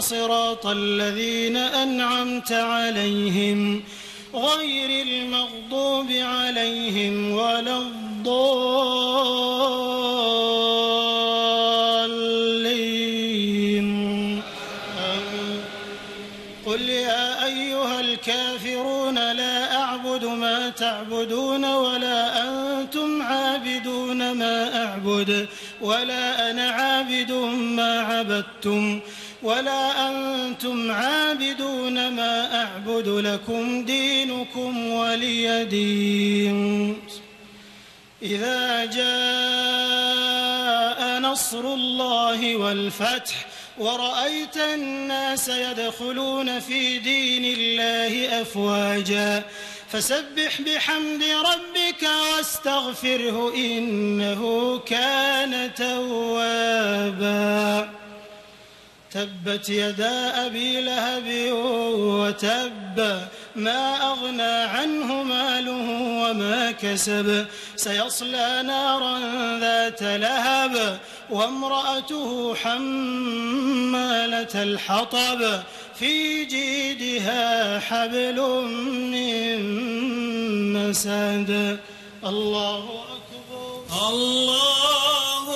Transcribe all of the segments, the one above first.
صراط الذين أنعمت عليهم غير المغضوب عليهم ولا الضالين. قل يا أيها الكافرون لا أعبد ما تعبدون ولا أنتم عابدون ما أعبد ولا أنا عابد ما عبدتم ولا أنتم عابدون ما أعبد لكم دينكم ولي دين. إذا جاء نصر الله والفتح ورأيت الناس يدخلون في دين الله أفواجا فسبح بحمد ربك واستغفره إنه كان توابا. تبت يدا أبي لهب وتب ما أغنى عنه ماله وما كسب سيصلى نارا ذات لهب وامرأته حمالة الحطب في جيدها حبل من مسد الله أكبر الله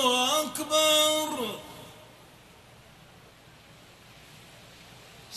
أكبر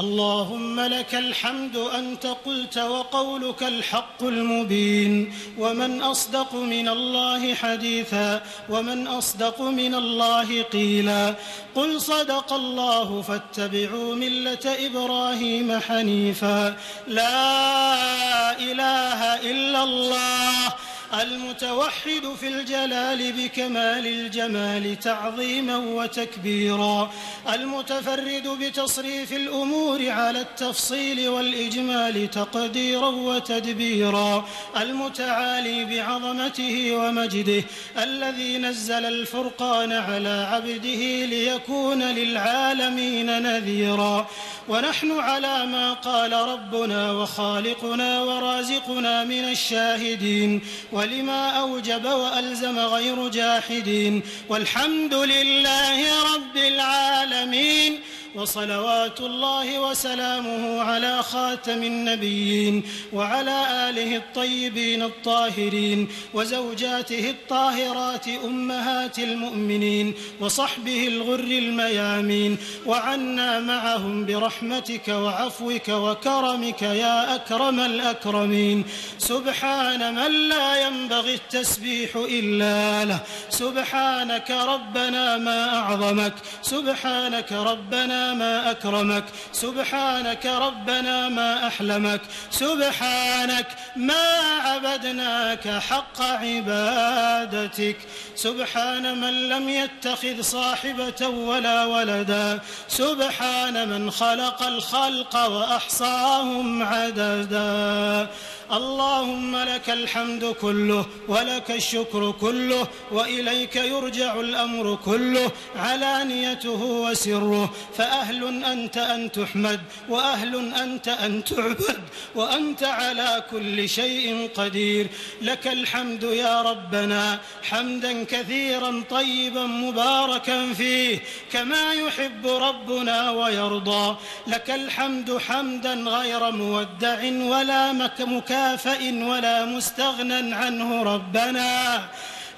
اللهم لك الحمد أنت قلت وقولك الحق المبين ومن أصدق من الله حديثا ومن أصدق من الله قيلا قل صدق الله فاتبعوا ملة إبراهيم حنيفا لا إله إلا الله المتوحد في الجلال بكمال الجمال تعظيما وتكبيرا. المتفرد بتصريف الأمور على التفصيل والإجمال تقديرا وتدبيرا. المتعالي بعظمته ومجده الذي نزل الفرقان على عبده ليكون للعالمين نذيرا. ونحن على ما قال ربنا وخالقنا ورازقنا من الشاهدين. ولما أوجب وألزم غير جاحدين والحمد لله رب العالمين وصلوات الله وسلامه على خاتم النبيين وعلى آله الطيبين الطاهرين وزوجاته الطاهرات أمهات المؤمنين وصحبه الغر الميامين وعنا معهم برحمتك وعفوك وكرمك يا أكرم الأكرمين. سبحان من لا ينبغي التسبيح إلا له. سبحانك ربنا ما أعظمك. سبحانك ربنا ما أكرمك سبحانك ربنا ما أحلمك سبحانك ما عبدناك حق عبادتك سبحان من لم يتخذ صاحبة ولا ولدا سبحان من خلق الخلق وأحصاهم عددا. اللهم لك الحمد كله ولك الشكر كله وإليك يرجع الأمر كله علانيته وسره فأهل أنت أن تحمد وأهل أنت أن تعبد وأنت على كل شيء قدير لك الحمد يا ربنا حمدا كثيرا طيبا مباركا فيه كما يحب ربنا ويرضى لك الحمد حمدا غير مودع ولا مكافئ مكافئ ولا مستغنى عنه ربنا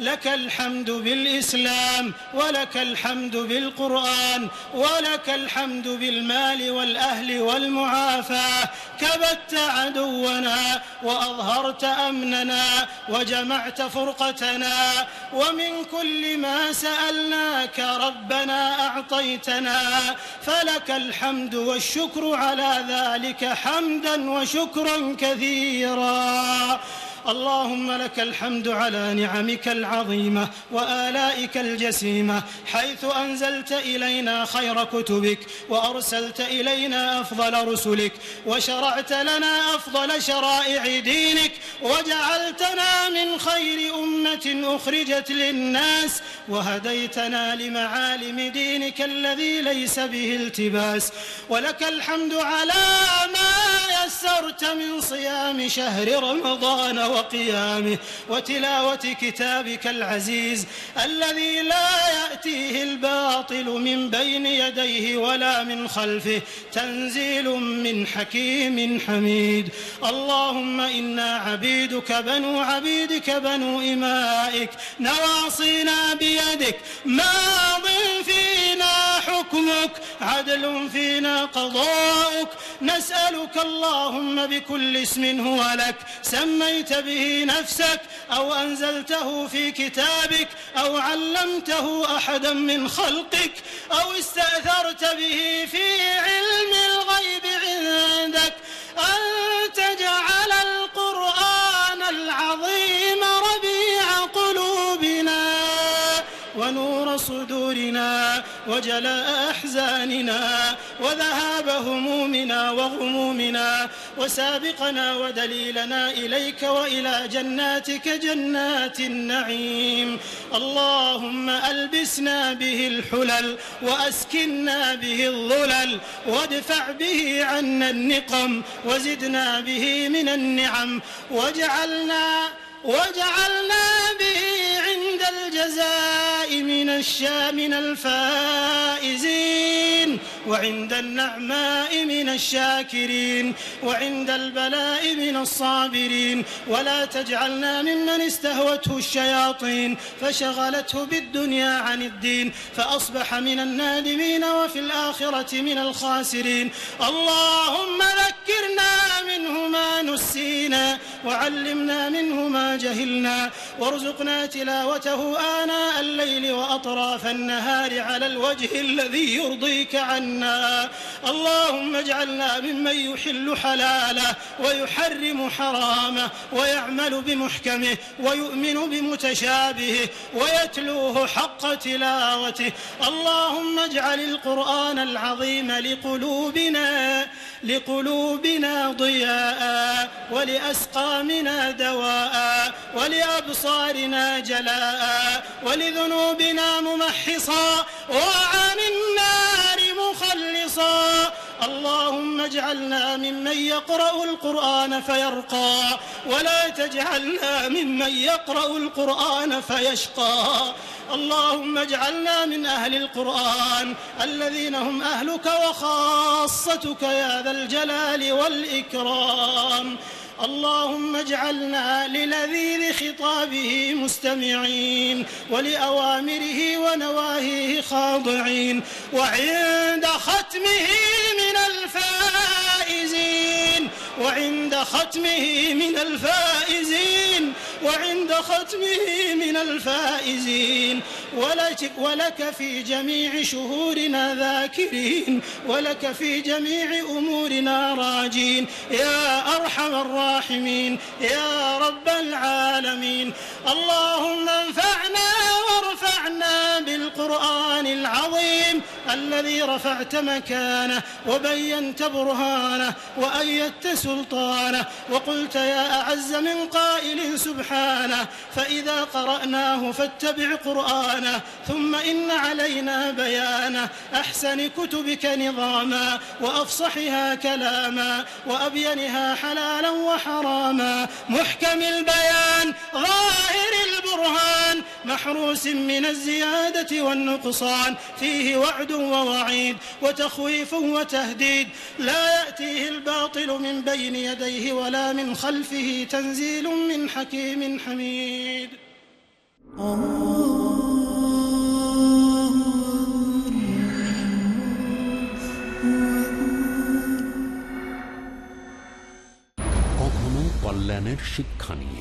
لك الحمد بالإسلام ولك الحمد بالقرآن ولك الحمد بالمال والأهل والمعافاة كبت عدونا وأظهرت أمننا وجمعت فرقتنا ومن كل ما سألناك ربنا أعطيتنا. فلك الحمد والشكر على ذلك حمدا وشكرا كثيرا. اللهم لك الحمد على نعمك العظيمة وآلائك الجسيمة حيث أنزلت إلينا خير كتبك وأرسلت إلينا أفضل رسلك وشرعت لنا أفضل شرائع دينك وجعلتنا من خير أمة أخرجت للناس وهديتنا لمعالم دينك الذي ليس به التباس. ولك الحمد على ما يسرت من صيام شهر رمضان وقيامه وتلاوة كتابك العزيز الذي لا يأتيه الباطل من بين يديه ولا من خلفه تنزيل من حكيم حميد. اللهم إنا عبيدك بنو عبيدك بنو إمائك نواصينا بيدك ماض فينا حكمك عدل فينا قضاؤك. نسألك اللهم بكل اسم هو لك. سميت به نفسك أو أنزلته في كتابك أو علمته أحدا من خلقك أو استأثرت به في علم الغيب عندك. وجلاء أحزاننا وذهاب همومنا وغمومنا وسابقنا ودليلنا إليك وإلى جناتك جنات النعيم. اللهم ألبسنا به الحلل وأسكنا به الظلل وادفع به عنا النقم وزدنا به من النعم. واجعلنا وجعلنا به عند الجزاء من الشا من الفائزين. وعند النعماء من الشاكرين وعند البلاء من الصابرين. ولا تجعلنا ممن استهوته الشياطين فشغلته بالدنيا عن الدين. فأصبح من النادمين وفي الآخرة من الخاسرين. اللهم ذكرنا منه ما نسينا وعلمنا منه ما جهلنا. وارزقنا تلاوته آناء الليل وأطراف النهار على الوجه الذي يرضيك عنا اللهم اجعلنا ممن يحل حلاله ويحرم حرامه ويعمل بمحكمه ويؤمن بمتشابهه ويتلوه حق تلاوته. اللهم اجعل القرآن العظيم لقلوبنا لقلوبنا ضياء ولأسقامنا دواء ولأبصارنا جلاء ولذنوبنا ممحصا وعن النار مخلصا. اللهم اجعلنا ممن يقرأ القرآن فيرقى ولا تجعلنا ممن يقرأ القرآن فيشقى. اللهم اجعلنا من أهل القرآن الذين هم أهلك وخاصتك يا ذا الجلال والإكرام. اللهم اجعلنا للذيذ خطابه مستمعين ولأوامره ونواهيه خاضعين وعند ختمه من الفائزين وعند ختمه من الفائزين وعند ختمه من الفائزين. ولك, ولك في جميع شهورنا ذاكرين ولك في جميع أمورنا راجين. يا أرحم الراحمين يا رب العالمين. اللهم انفعنا وارفعنا بالقرآن العظيم الذي رفعت مكانه وبينت برهانه وأيدت سلطانه وقلت يا أعز من قائل سبحانه فإذا قرأناه فاتبع قرآنه ثم إن علينا بيانه أحسن كتبك نظاما وأفصحها كلاما وأبينها حلالا وحراما محكم البيان ظاهر البرهان محروس من الزيادة والنقصان فيه وعد ووعيد وتخويف وتهديد لا يأتيه الباطل من بين يديه ولا من خلفه تنزيل من حكيم حميد কখনো কল্যাণের শিক্ষা নিয়ে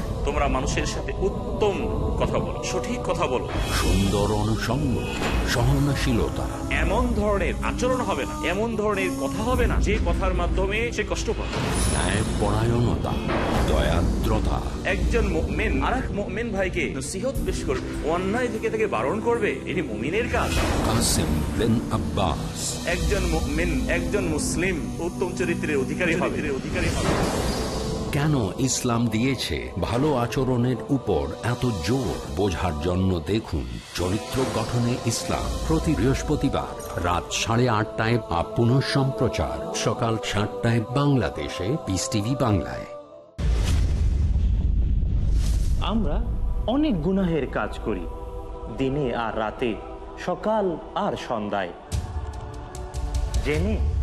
তোমরা মানুষের সাথে উত্তম কথা বলো সঠিক কথা বলো। সুন্দর অনুষঙ্গ সহনশীলতা। এমন ধরনের আচরণ হবে না এমন ধরনের কথা হবে না যে কথার মাধ্যমে সে কষ্ট পাবে। দয়াদ্রতা। একজন মুমিন আর এক মুমিন ভাইকে নসিহত পেশ করবে অন্যায় থেকে বারণ করবে এটি মুমিনের কাজ। কাসিম বিন আব্বাস। একজন মুমিন একজন মুসলিম উত্তম চরিত্রের অধিকারী হবে। অধিকারী হবে। কেন ইসলাম দিয়েছে ভালো আচরণের উপর এত জোর? বোঝার জন্য দেখুন চরিত্র গঠনে ইসলাম প্রতি বৃহস্পতিবার রাত সাড়ে আটটায় বা পুনঃ সম্প্রচার। সকাল সাতটায় বাংলাদেশে পিস টিভি বাংলায়। আমরা অনেক গুনাহের কাজ করি, দিনে আর রাতে, সকাল আর সন্ধ্যায়। জেনে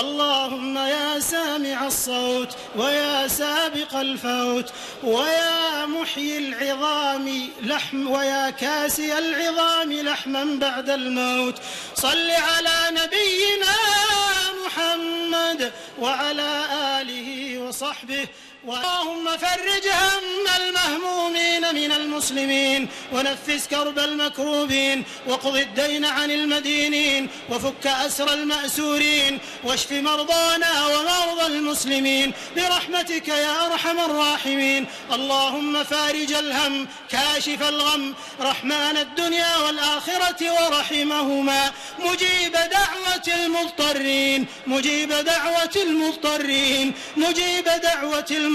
اللهم يا سامع الصوت ويا سابق الفوت ويا محيي العظام لحم ويا كاسي العظام لحما بعد الموت. صل على نبينا محمد وعلى آله وصحبه اللهم فرج هم المهمومين من المسلمين ونفس كرب المكروبين وقض الدين عن المدينين وفك أسر المأسورين واشف مرضانا ومرضى المسلمين برحمتك يا أرحم الراحمين. اللهم فارج الهم كاشف الغم رحمن الدنيا والآخرة ورحمهما. مجيب دعوة المضطرين مجيب دعوة المضطرين مجيب دعوة المضطرين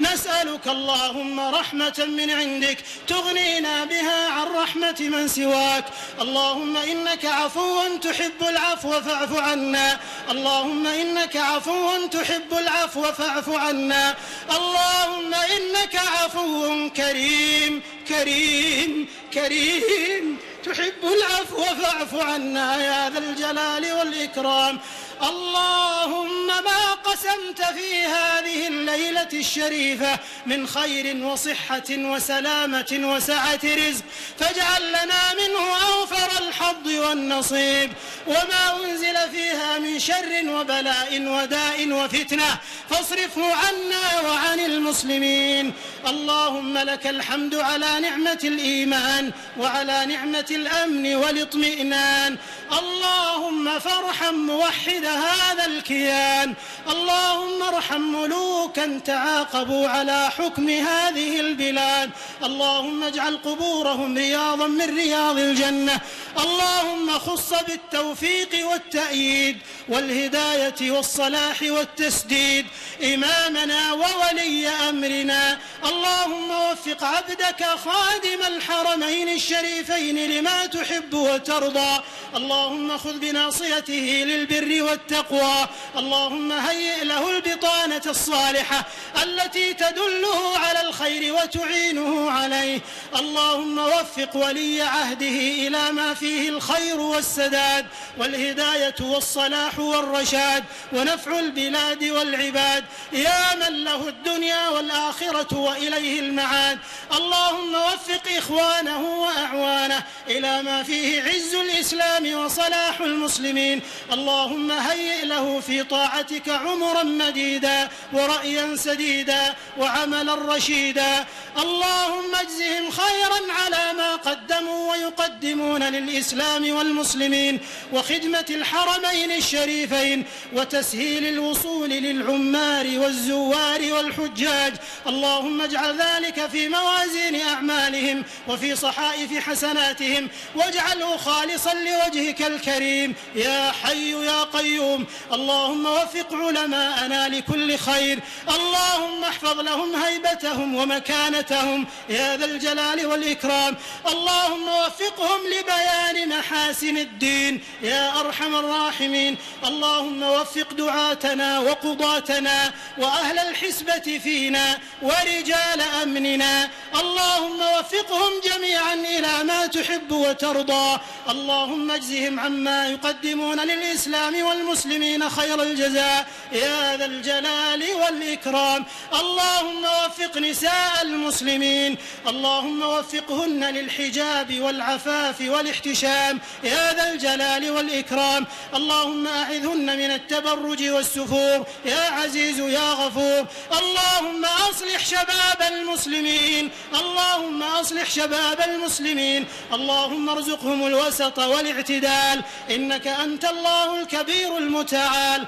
نسألك اللهم رحمة من عندك تغنينا بها عن رحمة من سواك. اللهم إنك عفو تحب العفو فاعف عنا. اللهم إنك عفو تحب العفو فاعف عنا. اللهم إنك عفو كريم كريم كريم. تحب العفو فاعف عنا يا ذا الجلال والإكرام. اللهم ما قسمت في هذه الليلة الشريفة من خير وصحة وسلامة وسعة رزق. فاجعل لنا منه أوفر الحظ والنصيب. وما أنزل فيها من شر وبلاء وداء وفتنة. فاصرفه عنا وعن المسلمين. اللهم لك الحمد على نعمة الإيمان وعلى نعمة الأمن والإطمئنان. اللهم فارحم موحد هذا الكيان. اللهم ارحم ملوكا تعاقبوا على حكم هذه البلاد. اللهم اجعل قبورهم رياضا من رياض الجنة. اللهم خص بالتوفيق والتأييد والهداية والصلاح والتسديد. إمامنا وولي أمرنا. اللهم وفق عبدك خادم الحرمين الشريفين لما تحب وترضى. اللهم خذ بناصيته للبر والتقوى. اللهم هيئ له البطانة الصالحة التي تدله على الخير وتعينه عليه. اللهم وفق ولي عهده إلى ما فيه الخير والسداد والهداية والصلاح والرشاد ونفع البلاد والعباد. يا من له الدنيا والآخرة وإليه المعاد. اللهم وفق إخوانه وأعوانه إلى ما فيه عز الإسلام وصلاح المسلمين. اللهم هيئ له في طاعتك عمرا مديدا ورأيا سديدا وعملا رشيدا. اللهم اجزهم خيرا على ما قدموا ويقدمون للإسلام والمسلمين وخدمة الحرمين الشريفين وتسهيل الوصول للعمار والزوار والحجاج. اللهم اجعل ذلك في موازين أعمالهم وفي صحائف حسناتهم واجعله خالصا لوجهك الكريم يا حي يا قيوم. اللهم وفق علماءنا لكل خير. اللهم احفظ لهم هيبتهم ومكانتهم يا ذا الجلال والإكرام. اللهم وفقهم لبيان محاسن الدين يا أرحم الراحمين. اللهم وفق دعاتنا وقضاتنا وأهل الحسبة فينا ورجال أمننا. اللهم وفقهم جميعا إلى ما تحب وترضى. اللهم اجزهم عما يقدمون للإسلام والمسلمين خير الجزاء. يا ذا الجلال والإكرام. اللهم وفق نساء المسلمين. اللهم وفقهن للحجاب والعفاف والاحتشام. يا ذا الجلال والإكرام. اللهم أعذهن من التبرج والسفور. يا عزيز يا غفور. اللهم أصلح شباب المسلمين. اللهم أصلح شباب المسلمين. اللهم ارزقهم الوسط والاعتدال إنك أنت الله الكبير المتعال.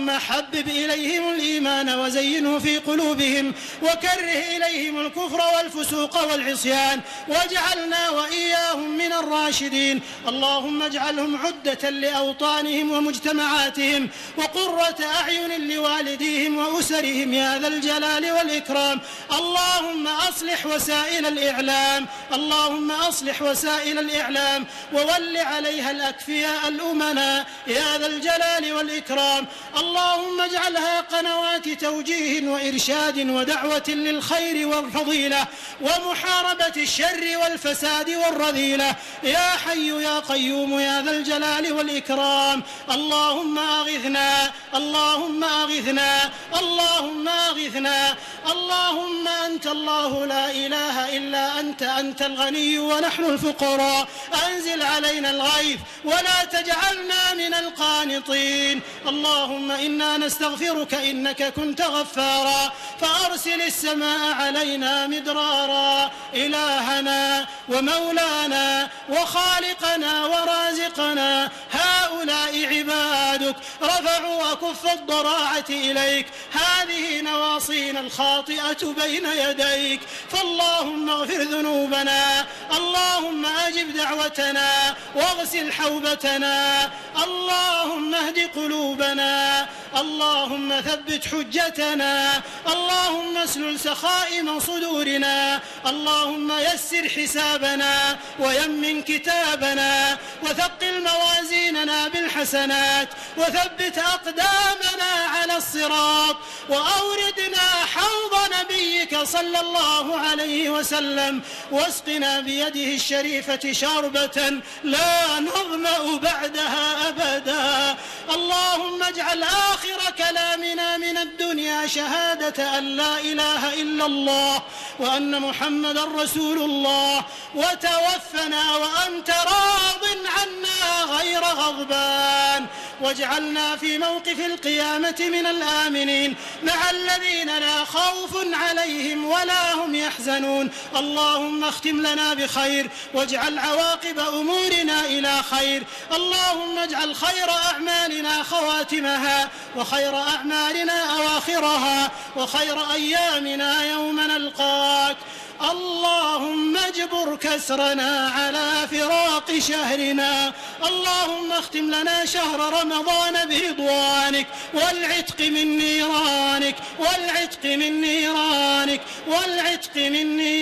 اللهم حبب إليهم الإيمان وزينه في قلوبهم وكره إليهم الكفر والفسوق والعصيان واجعلنا وإياهم من الراشدين. اللهم اجعلهم عدة لأوطانهم ومجتمعاتهم وقرة أعين لوالديهم وأسرهم يا ذا الجلال والإكرام. اللهم أصلح وسائل الإعلام. اللهم أصلح وسائل الإعلام وول عليها الأكفياء الأمناء يا ذا الجلال والإكرام. اللهم اجعلها قنوات توجيه وإرشاد ودعوة للخير والفضيلة ومحاربة الشر والفساد والرذيلة. يا حي يا قيوم يا ذا الجلال والإكرام. اللهم أغثنا اللهم أغثنا اللهم أغثنا اللهم أنت الله لا إله إلا أنت أنت الغني ونحن الفقراء. أنزل علينا الغيث ولا تجعلنا من القانطين. اللهم إنا نستغفرك إنك كنت غفارا فأرسل السماء علينا مدرارا إلهنا ومولانا وخالقنا ورازقنا هؤلاء عبادك رفعوا أكف الضراعة إليك هذه نواصينا الخاطئة بين يديك فاللهم اغفر ذنوبنا اللهم أجب دعوتنا واغسل حوبتنا اللهم اهد قلوبنا اللهم ثبت حجتنا اللهم اسلل سخائم صدورنا اللهم يسر حسابنا ويمن كتابنا وثقل موازيننا بالحسنات وثبت أقدامنا على الصراط وأوردنا حوض نبيك صلى الله عليه وسلم واسقنا بيده الشريفة شربة لا نظمأ بعدها أبدا. اللهم اجعل آخر كلامنا من الدنيا شهادة أن لا إله إلا الله وأن محمدا رسول الله. وتوفنا وأنت راض عنا غير غضبان. واجعلنا في موقف القيامة من الآمنين مع الذين لا خوف عليهم ولا هم يحزنون. اللهم اختم لنا بخير واجعل عواقب أمورنا إلى خير. اللهم اجعل خير أعمالنا خواتمها وخير أعمالنا أواخرها وخير أيامنا يوم نلقاك. اللهم اجبر كسرنا على فراق شهرنا. اللهم اختم لنا شهر رمضان برضوانك والعتق من نيرانك والعتق من نيرانك والعتق من نيرانك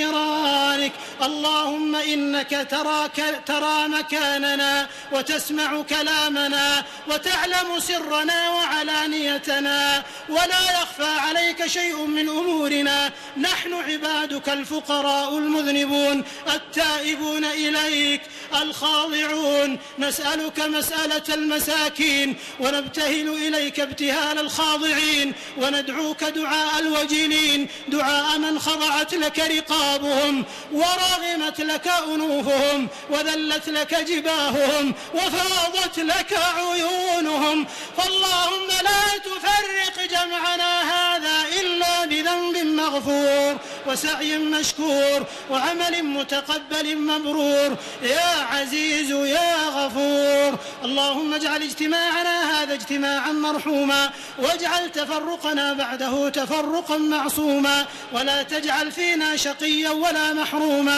اللهم إنك ترى, ترى مكاننا وتسمع كلامنا وتعلم سرنا وعلانيتنا ولا يخفى عليك شيء من أمورنا. نحن عبادك الفقراء المذنبون التائبون إليك الخاضعون. نسألك مسألة المساكين ونبتهل إليك ابتهال الخاضعين وندعوك دعاء الوجلين دعاء من خضعت لك رقابهم. ورغمت لك أنوفهم وذلت لك جباههم وفاضت لك عيونهم فاللهم لا تفرق جمعنا هذا إلا بذنب مغفور وسعي مشكور وعمل متقبل مبرور يا عزيز يا غفور اللهم اجعل اجتماعنا هذا اجتماعا مرحوما واجعل تفرقنا بعده تفرقا معصوما ولا تجعل فينا شقيا ولا محروما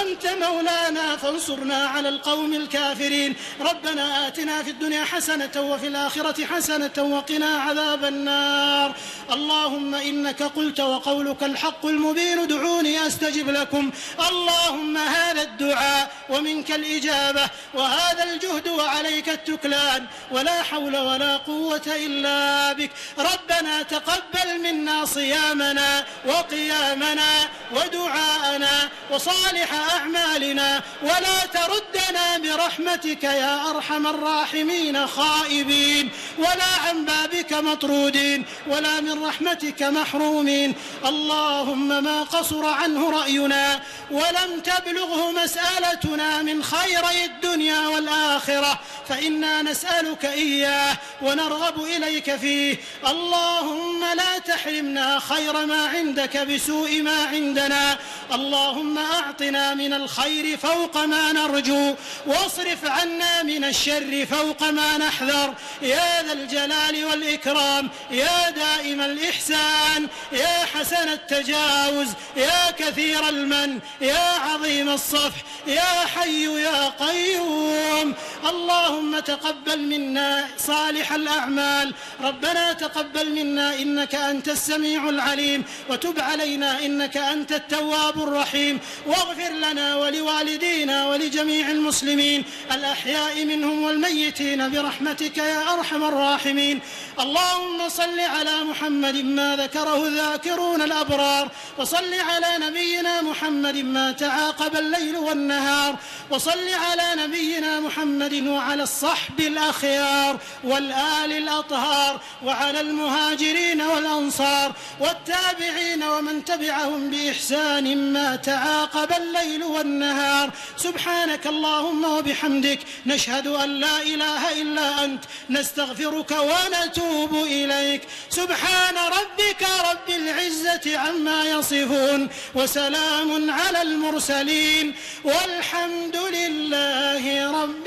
أنت مولانا فانصرنا على القوم الكافرين. ربنا آتنا في الدنيا حسنة وفي الآخرة حسنة وقنا عذاب النار. اللهم إنك قلت وقولك الحق المبين ادعوني أستجب لكم. اللهم هذا الدعاء ومنك الإجابة وهذا الجهد وعليك التكلان. ولا حول ولا قوة إلا بك. ربنا تقبل منا صيامنا وقيامنا ودعاءنا وصالح أعمالنا ولا تردنا برحمتك يا أرحم الراحمين خائبين ولا عن بابك مطرودين ولا من رحمتك محرومين اللهم ما قصر عنه رأينا ولم تبلغه مسألتنا من خيري الدنيا والآخرة فإنا نسألك إياه ونرغب إليك فيه اللهم لا تحرمنا خير ما عندك بسوء ما عندنا اللهم أعطنا من الخير فوق ما نرجو واصرف عنا من الشر فوق ما نحذر. يا ذا الجلال والإكرام يا دائم الإحسان يا حسن التجاوز يا كثير المن يا عظيم الصفح يا حي يا قيوم. اللهم تقبل منا صالح الأعمال. ربنا تقبل منا إنك أنت السميع العليم وتب علينا إنك أنت التواب الرحيم. واغفر لنا ولوالدينا ولجميع المسلمين الأحياء منهم والميتين برحمتك يا أرحم الراحمين. اللهم صل على محمد ما ذكره الذاكرون الأبرار وصل على نبينا محمد ما تعاقب الليل والنهار وصل على نبينا محمد وعلى الصحب الأخيار والآل الأطهار وعلى المهاجرين والأنصار والتابعين ومن تبعهم بإحسان ما تعاقب الليل والنهار. سبحانك اللهم وبحمدك نشهد أن لا إله إلا أنت. نستغفرك ونتوب إليك. سبحان ربك رب العزة عما يصفون وسلام على المرسلين. والحمد لله رب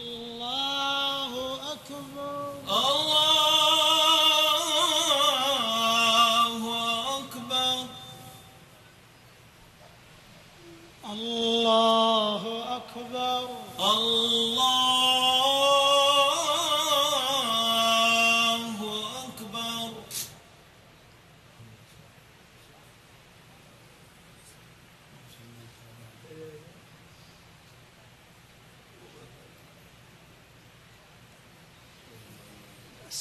الله